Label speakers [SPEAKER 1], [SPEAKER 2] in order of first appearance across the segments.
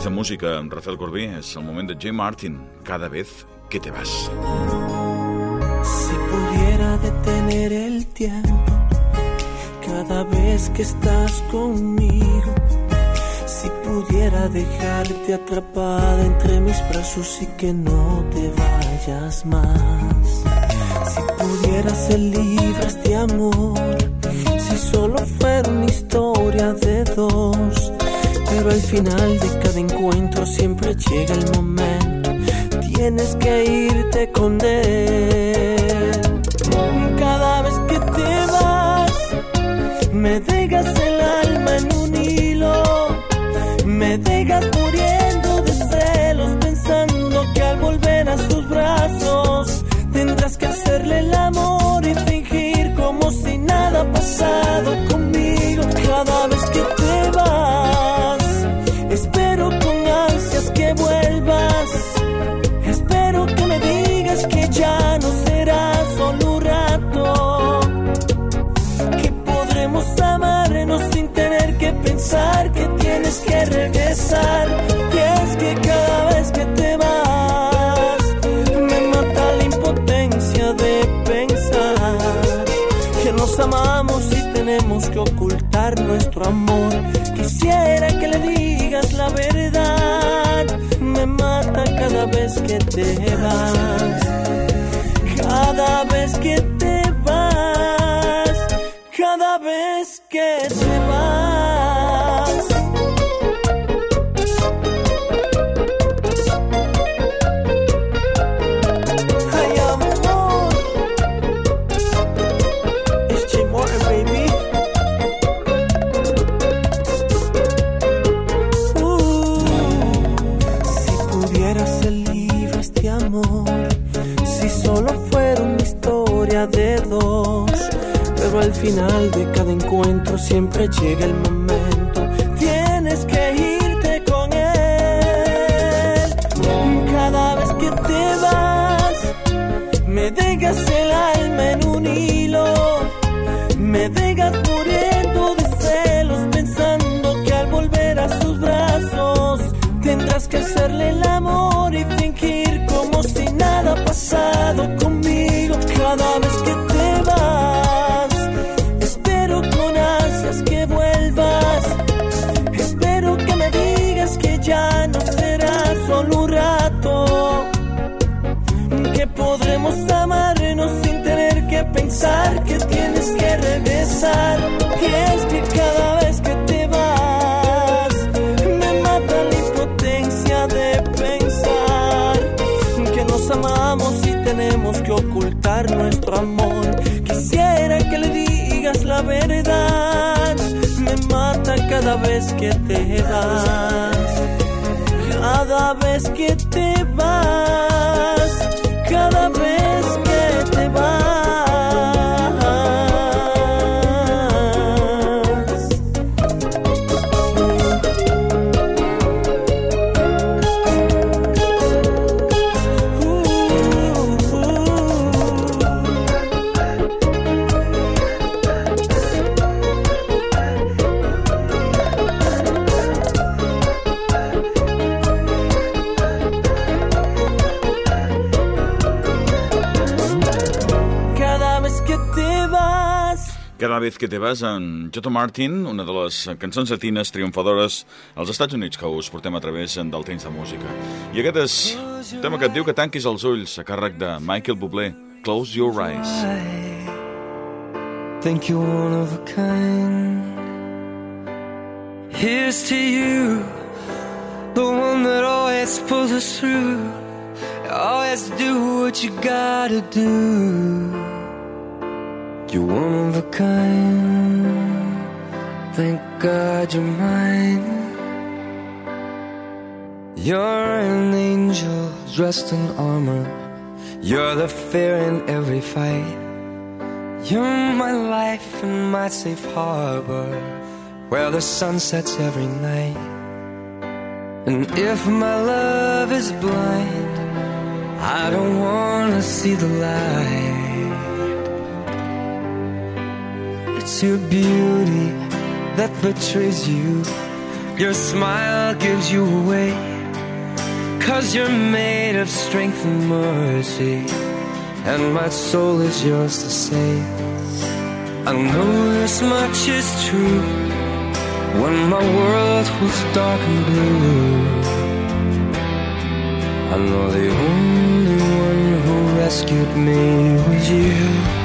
[SPEAKER 1] De música Rafael Corbí és el moment de Jay Martin, cada vez que te vas.
[SPEAKER 2] Si pudiera detener el tiempo cada vez que estás conmigo, si pudiera dejarte atrapada entre mis brazos y que no te vayas más, si pudiera ser libre de amor, si solo fuera historia de dos, pero al final de cada encuentro siempre llega el momento, tienes que irte con él. Cada vez que te vas, me dejas el alma en un hilo, me dejas muriendo de celos, pensando que al volver a sus brazos tendrás que hacerle el amor que ocultar nuestro amor. Quisiera que le digas la verdad, me mata cada vez que te vas. Que tienes que regresar. Y es que cada vez que te vas, me mata la impotencia de pensar que nos amamos y tenemos que ocultar nuestro amor. Quisiera que le digas la verdad, me mata cada vez que te vas. Cada vez que te vas, cada vez que te vas. Vez que te vas
[SPEAKER 1] en Joto Martin, una de les cançons llatines triomfadores als Estats Units que us portem a través del temps de música. I aquest és un tema que et diu que tanquis els ulls a càrrec de Michael Bublé. Close your eyes.
[SPEAKER 3] think you're one of a kind. Here's to you, the one that always pulls us through. Always do what you gotta do. You're one of a kind. Thank God you're mine. You're an angel dressed in armor. You're the fear in every fight. You're my life and my safe harbor where the sun sets every night. And if my love is blind, I don't wanna see the light. Your beauty that betrays you. Your smile gives you away. Cause you're made of strength and mercy. And my soul is yours to save. I know this much is true. When my world was dark and blue, I know the only one who rescued me was you.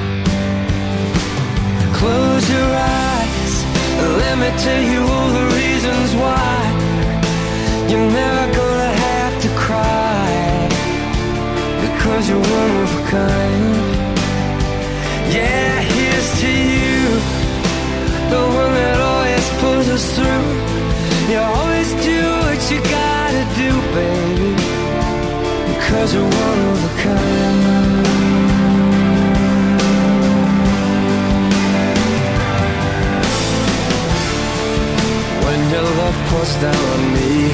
[SPEAKER 3] Close your eyes, let me tell you all the reasons why you're never gonna have to cry because you're one of a kind. Yeah, here's to you, the one that always pulls us through. You always do what you gotta do, baby, because you're one of a kind. Your love pours down on me,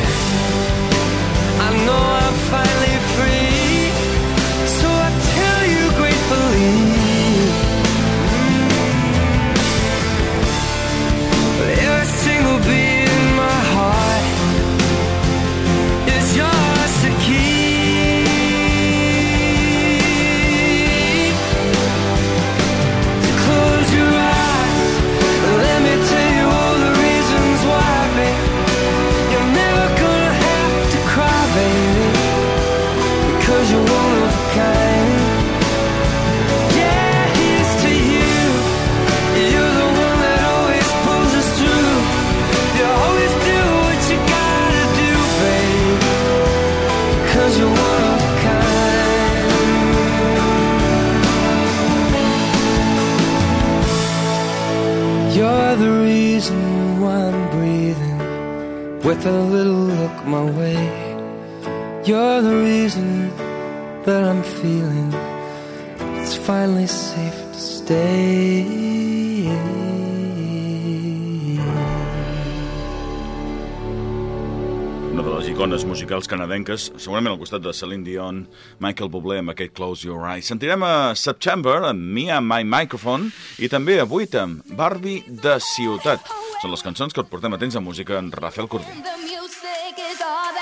[SPEAKER 1] musicals canadenques, segurament al costat de Celine Dion, Michael Bublé amb aquest Close Your Eyes. Sentirem a September, amb Me and My Microphone, i també avui amb Barbie de Ciutat. Són les cançons que et portem a temps de música en Rafael Corbí.
[SPEAKER 4] The music is all that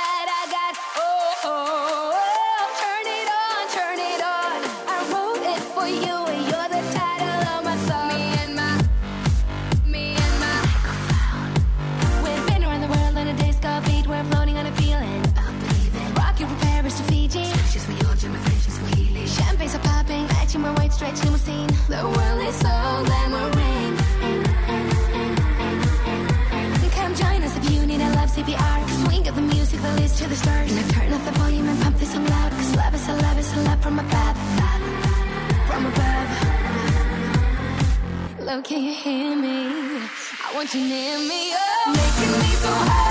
[SPEAKER 4] Love, can you hear me? I want you near me. Oh, making me so high.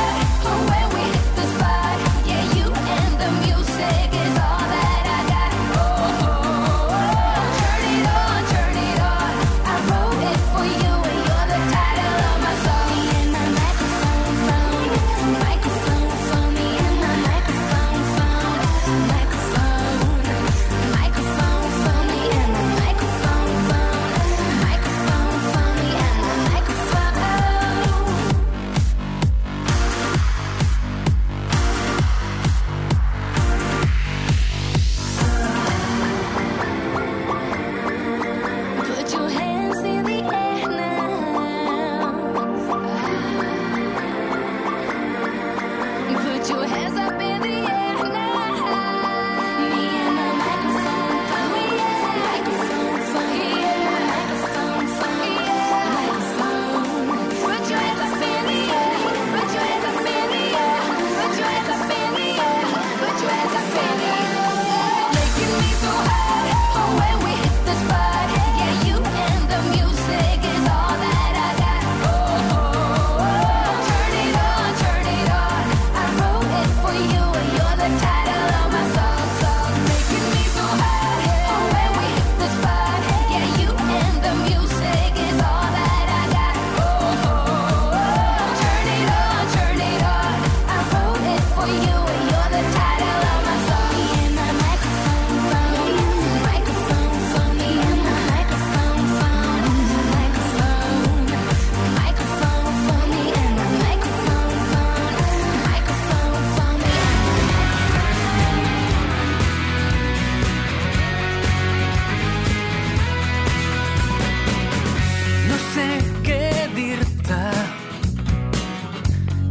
[SPEAKER 4] sé què dir-te.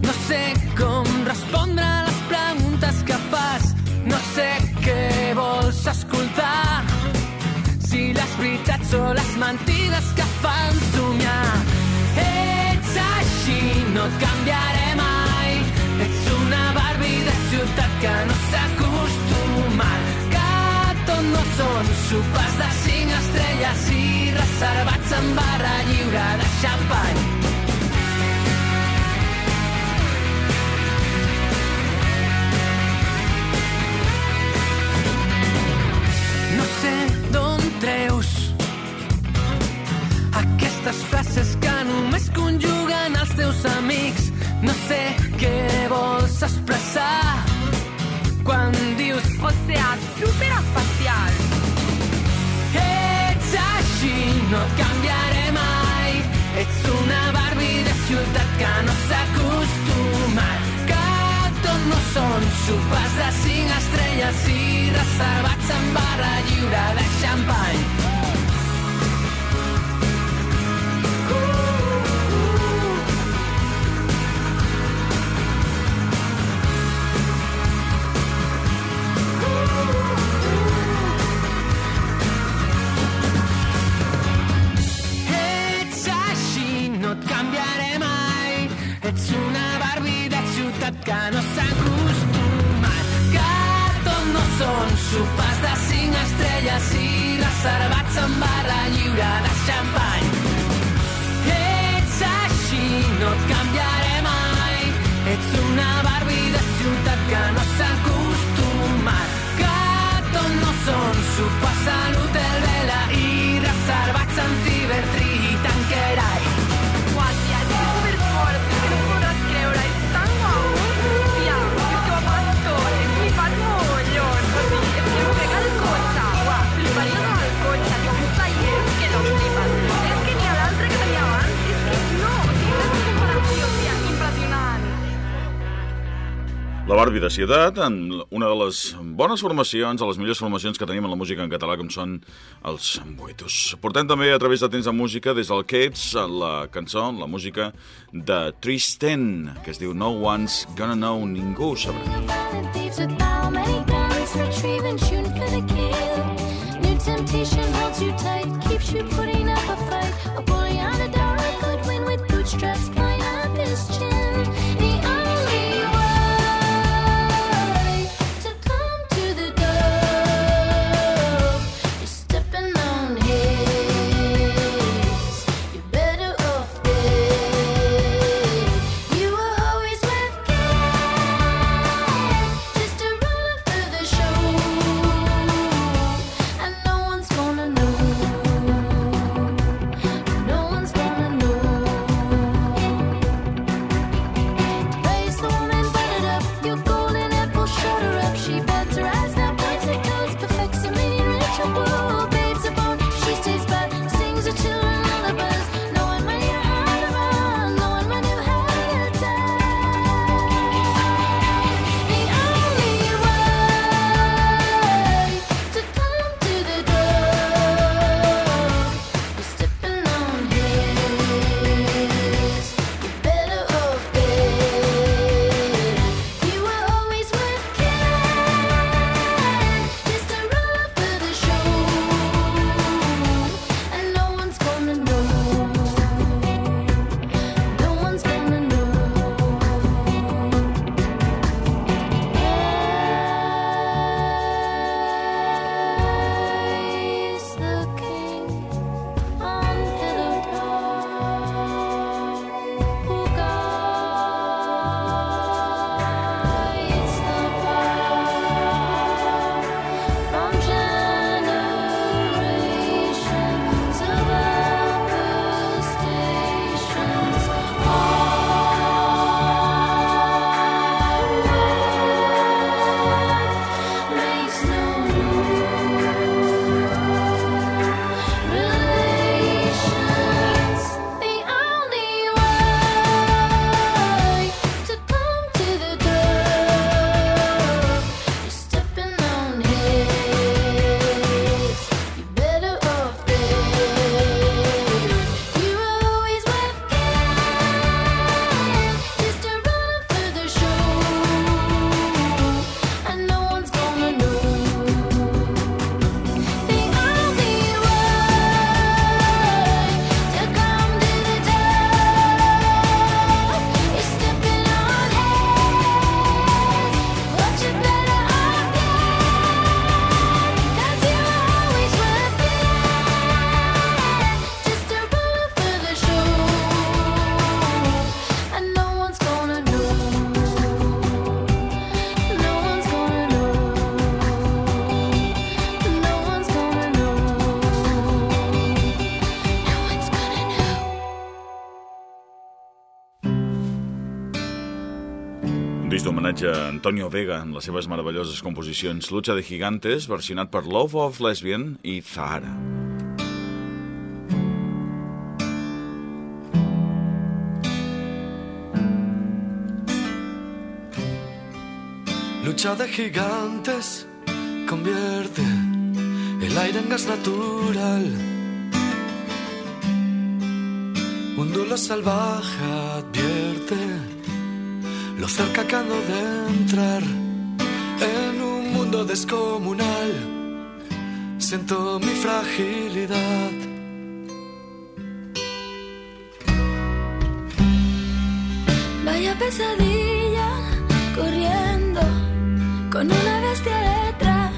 [SPEAKER 4] No sé com respondre a les preguntes que fas. No sé què vols escoltar. Si les veritats
[SPEAKER 5] o les mentides que fan somiar. Ets així, no et canviaré mai. Ets una Barbie de ciutat que no s'acull no són sopars de cinc estrelles i reservats en barra lliure de xampany. No sé d'on treus aquestes frases que només conjuguen els teus amics. No sé què vols expressar quan dius
[SPEAKER 6] O sea, súper
[SPEAKER 5] Ets una Barbie de ciutat que no s'ha acostumat. Que tot no són sopars de cinc estrelles i reservats en barra lliure de xampany. Ets una Barbie de ciutat que no s'ha acostumat. Que tot no són sopars de cinc estrelles i reservats en barra lliure de xampany. Ets així, no et canviaré mai. Ets una Barbie
[SPEAKER 7] La Barbie de Ciutat, en una de les bones formacions, de les millors formacions que tenim en la música en català, com són els buitos. Portem també a través de temps de música, des del Cates, la cançó, la música de Tristan, que es diu No One's Gonna Know, ningú ho sabrà.
[SPEAKER 4] Retrieving, shooting for the kill. New temptation holds you tight,
[SPEAKER 7] homenatge Antonio Vega en les seves meravelloses composicions Lucha de Gigantes, versionat per Love of Lesbian i Zahara.
[SPEAKER 8] Lucha de gigantes convierte el aire en gas natural. Un duelo salvaje advierte lo cerca que de entrar en un mundo descomunal. Siento mi fragilidad.
[SPEAKER 9] Vaya pesadilla corriendo con una bestia detrás.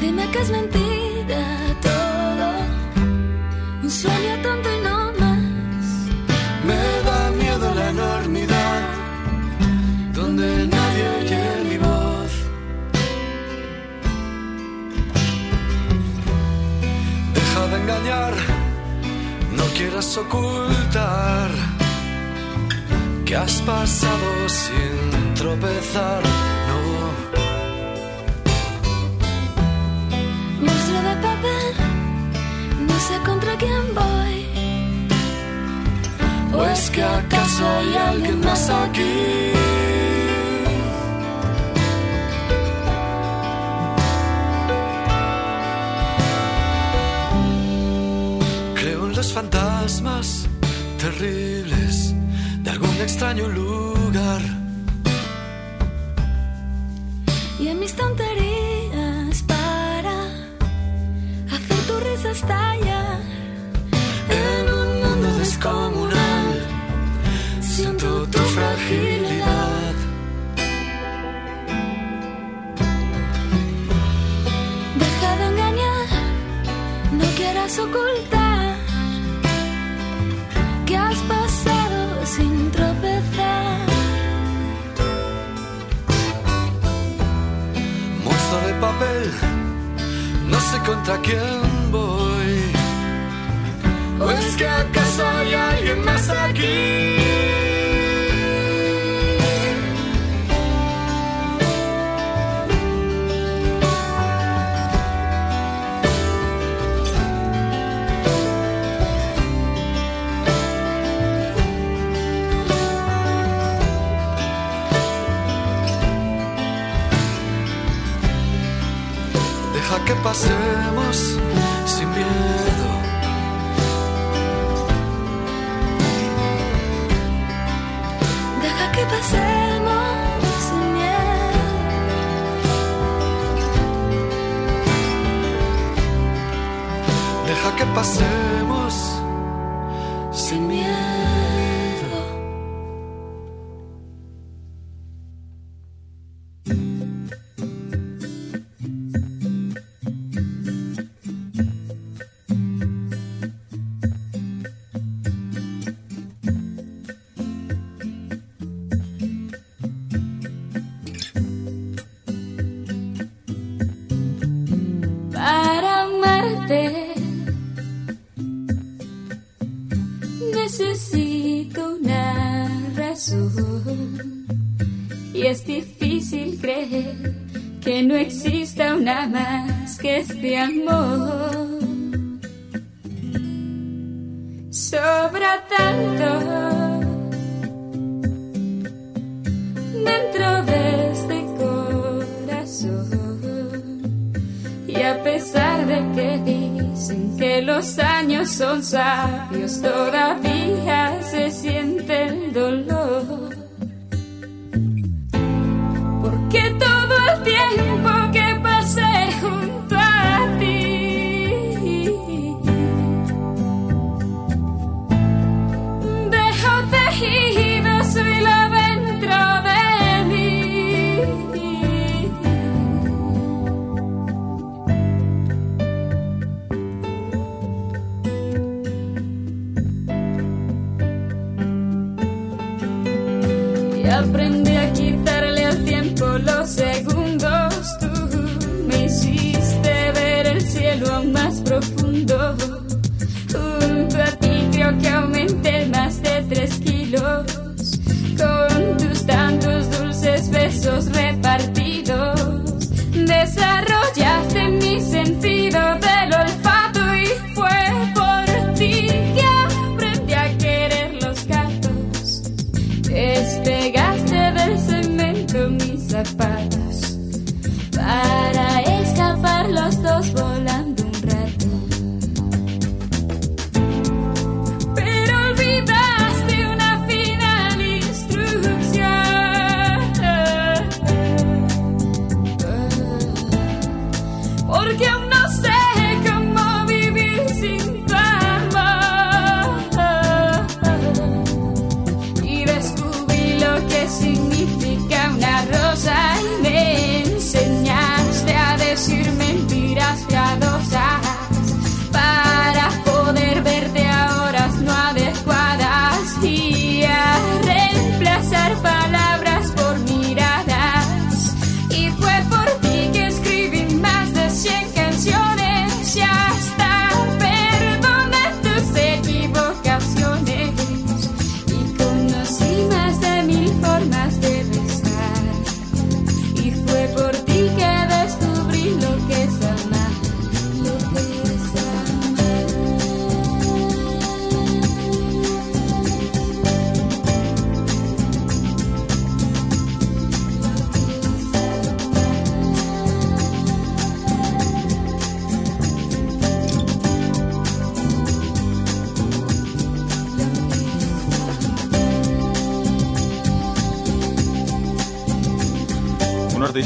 [SPEAKER 9] Dime que es mentira.
[SPEAKER 8] quieras ocultar que has pasado sin tropezar, no.
[SPEAKER 9] Monstruo de papel, no sé contra quién voy.
[SPEAKER 8] ¿O es que acaso hay alguien más aquí?
[SPEAKER 9] estranho luto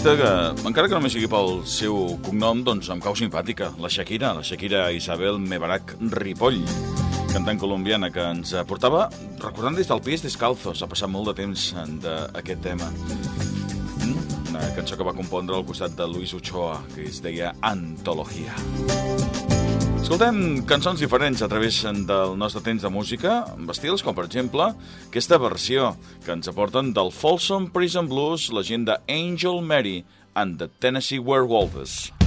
[SPEAKER 1] artista que, encara que només sigui pel seu cognom, doncs em cau simpàtica, la Shakira, la Shakira Isabel Mebarak Ripoll, cantant colombiana que ens portava, recordant des del pis descalzos, ha passat molt de temps d'aquest tema. Mm? Una cançó que va compondre al costat de Luis Ochoa, que es deia Antologia. Antologia. Escoltem cançons diferents a través del nostre temps de música, amb estils com, per exemple, aquesta versió que ens aporten del Folsom Prison Blues, la gent de Angel Mary and the Tennessee Werewolves.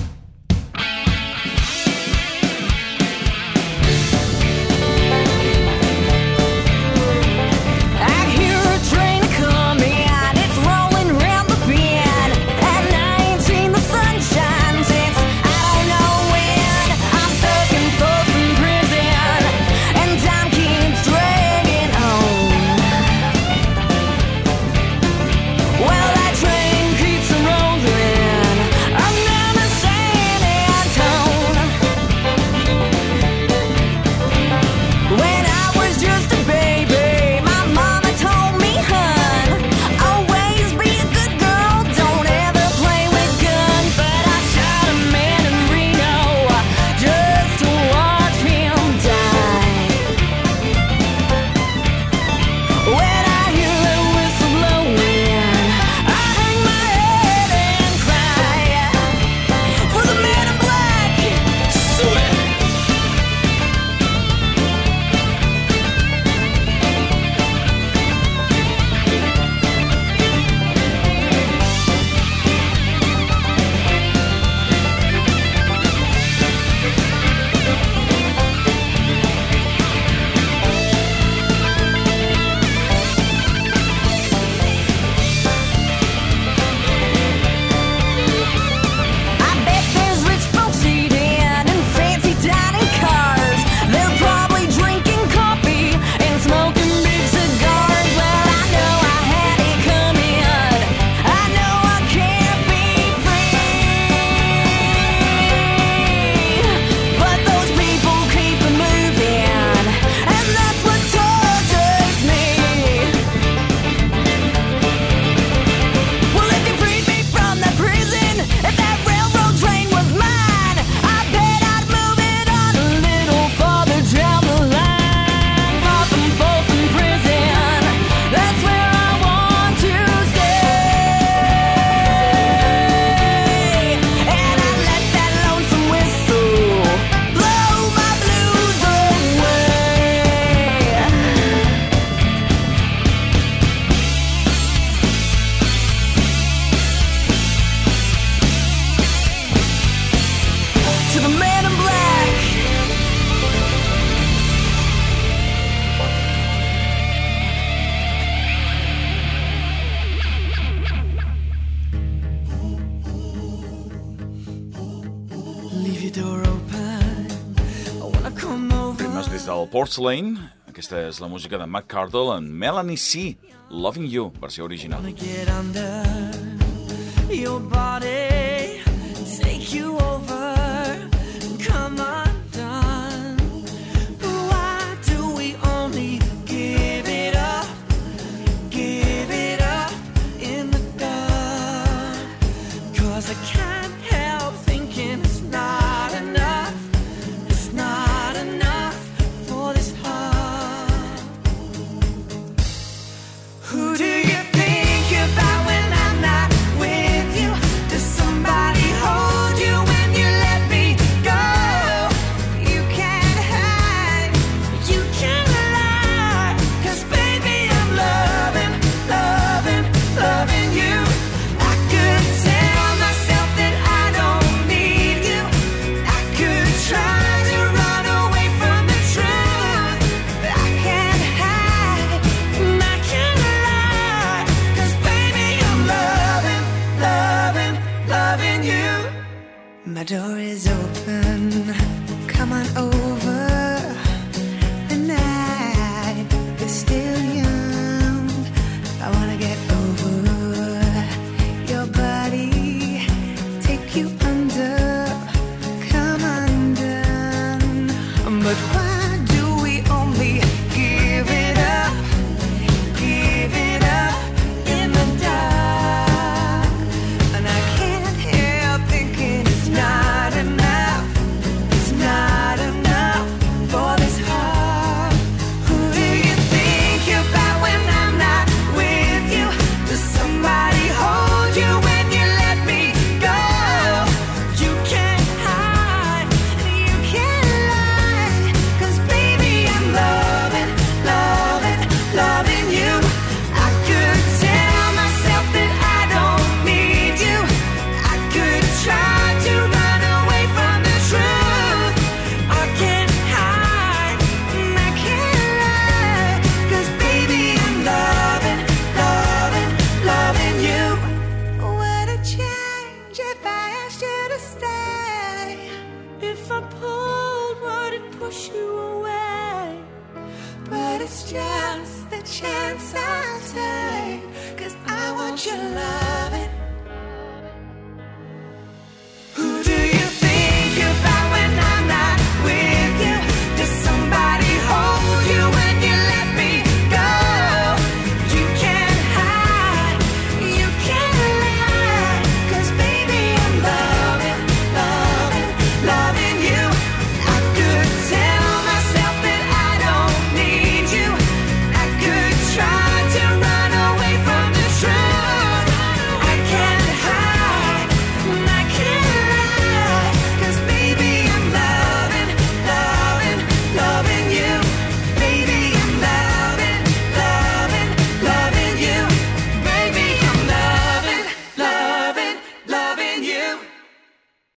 [SPEAKER 1] Porcelain. Lane. Aquesta és la música de Matt Cardle en Melanie C. Loving You, versió original.
[SPEAKER 10] Your body just the chance I'll take. Cause I want your love.